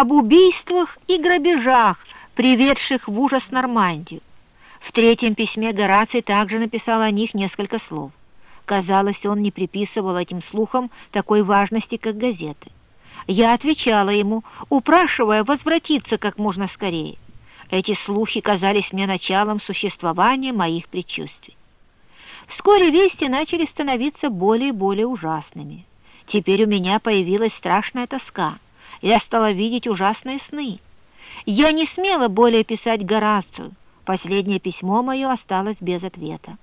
об убийствах и грабежах, приведших в ужас Нормандию. В третьем письме Гораций также написал о них несколько слов. Казалось, он не приписывал этим слухам такой важности, как газеты. Я отвечала ему, упрашивая возвратиться как можно скорее. Эти слухи казались мне началом существования моих предчувствий. Вскоре вести начали становиться более и более ужасными. Теперь у меня появилась страшная тоска. Я стала видеть ужасные сны. Я не смела более писать Горацию. Последнее письмо мое осталось без ответа.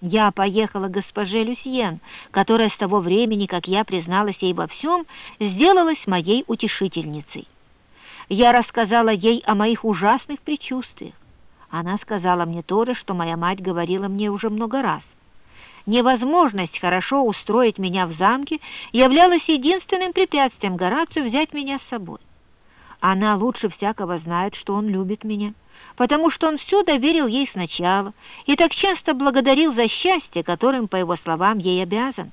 Я поехала к госпоже Люсьен, которая с того времени, как я призналась ей во всем, сделалась моей утешительницей. Я рассказала ей о моих ужасных предчувствиях. Она сказала мне то же, что моя мать говорила мне уже много раз. Невозможность хорошо устроить меня в замке являлась единственным препятствием Горацию взять меня с собой. Она лучше всякого знает, что он любит меня, потому что он все доверил ей сначала и так часто благодарил за счастье, которым, по его словам, ей обязан.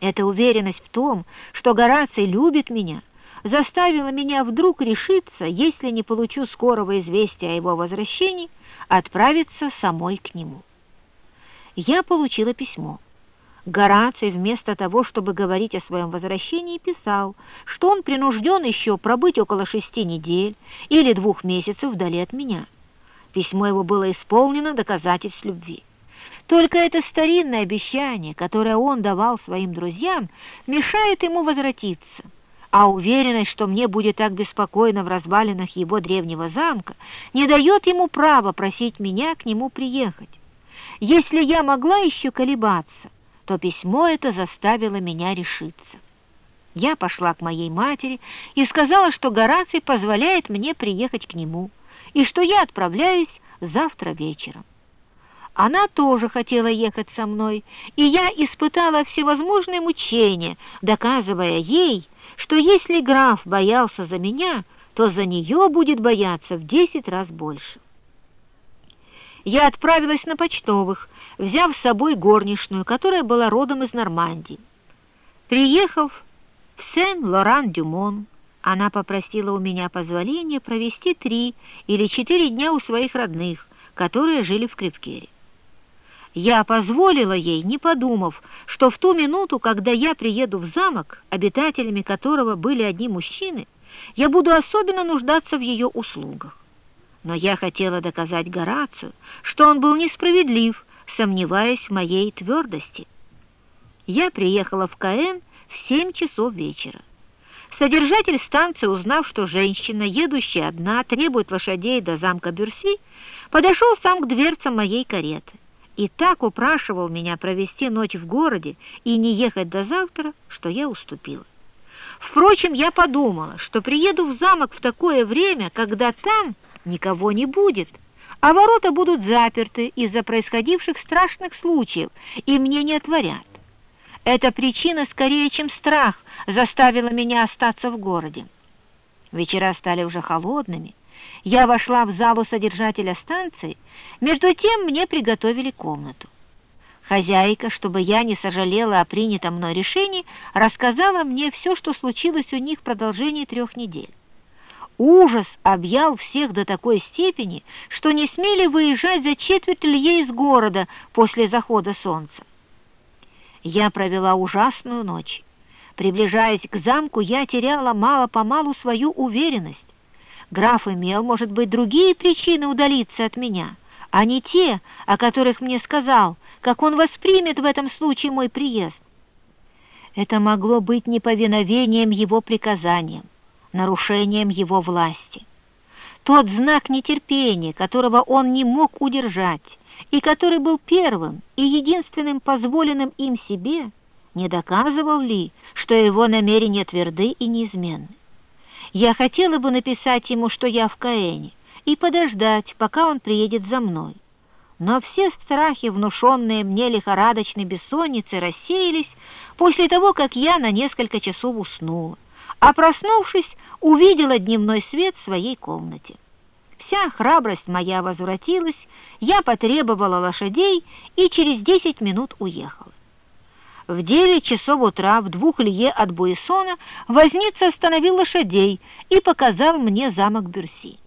Эта уверенность в том, что Гораций любит меня, заставила меня вдруг решиться, если не получу скорого известия о его возвращении, отправиться самой к нему я получила письмо. Гораций вместо того, чтобы говорить о своем возвращении, писал, что он принужден еще пробыть около шести недель или двух месяцев вдали от меня. Письмо его было исполнено доказательств любви. Только это старинное обещание, которое он давал своим друзьям, мешает ему возвратиться, а уверенность, что мне будет так беспокойно в развалинах его древнего замка, не дает ему права просить меня к нему приехать. Если я могла еще колебаться, то письмо это заставило меня решиться. Я пошла к моей матери и сказала, что Гораций позволяет мне приехать к нему, и что я отправляюсь завтра вечером. Она тоже хотела ехать со мной, и я испытала всевозможные мучения, доказывая ей, что если граф боялся за меня, то за нее будет бояться в десять раз больше я отправилась на почтовых, взяв с собой горничную, которая была родом из Нормандии. Приехав в Сен-Лоран-Дюмон, она попросила у меня позволения провести три или четыре дня у своих родных, которые жили в Кривкере. Я позволила ей, не подумав, что в ту минуту, когда я приеду в замок, обитателями которого были одни мужчины, я буду особенно нуждаться в ее услугах но я хотела доказать Горацию, что он был несправедлив, сомневаясь в моей твердости. Я приехала в Каэн в семь часов вечера. Содержатель станции, узнав, что женщина, едущая одна, требует лошадей до замка Бюрси, подошел сам к дверцам моей кареты и так упрашивал меня провести ночь в городе и не ехать до завтра, что я уступила. Впрочем, я подумала, что приеду в замок в такое время, когда там никого не будет, а ворота будут заперты из-за происходивших страшных случаев, и мне не отворят. Эта причина скорее, чем страх, заставила меня остаться в городе. Вечера стали уже холодными. Я вошла в залу содержателя станции, между тем мне приготовили комнату. Хозяйка, чтобы я не сожалела о принятом мной решении, рассказала мне все, что случилось у них в продолжении трех недель. Ужас объял всех до такой степени, что не смели выезжать за четверть лье из города после захода солнца. Я провела ужасную ночь. Приближаясь к замку, я теряла мало-помалу свою уверенность. Граф имел, может быть, другие причины удалиться от меня, а не те, о которых мне сказал, как он воспримет в этом случае мой приезд. Это могло быть неповиновением его приказаниям нарушением его власти. Тот знак нетерпения, которого он не мог удержать, и который был первым и единственным позволенным им себе, не доказывал ли, что его намерения тверды и неизменны. Я хотела бы написать ему, что я в Каэне, и подождать, пока он приедет за мной. Но все страхи, внушенные мне лихорадочной бессонницей, рассеялись после того, как я на несколько часов уснула а проснувшись, увидела дневной свет в своей комнате. Вся храбрость моя возвратилась, я потребовала лошадей и через десять минут уехала. В девять часов утра в двух лье от Буэссона возница остановил лошадей и показал мне замок Бюрси.